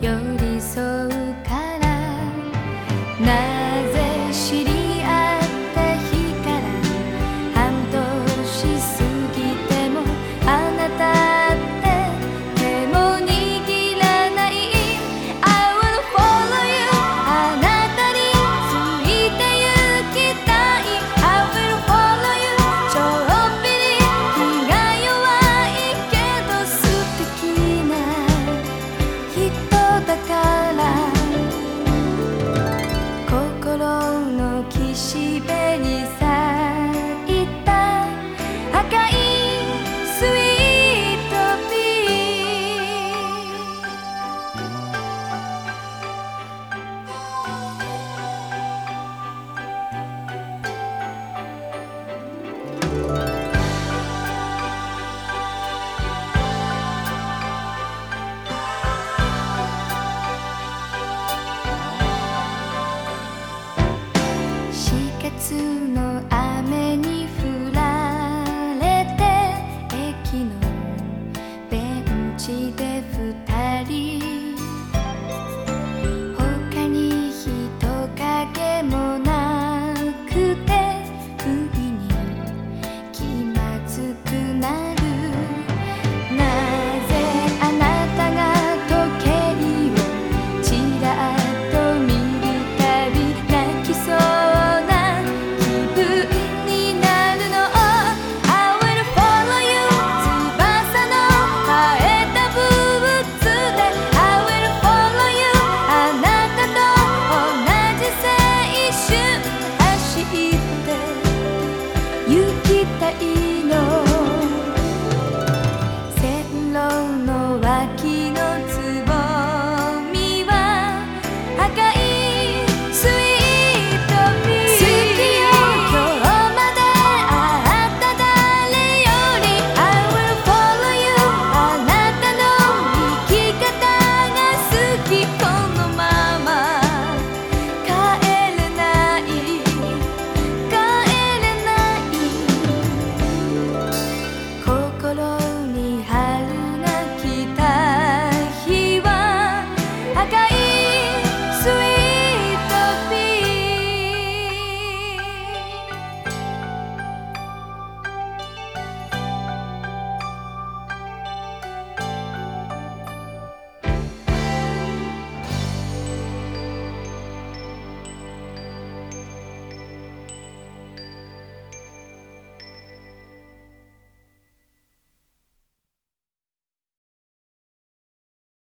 有点いたい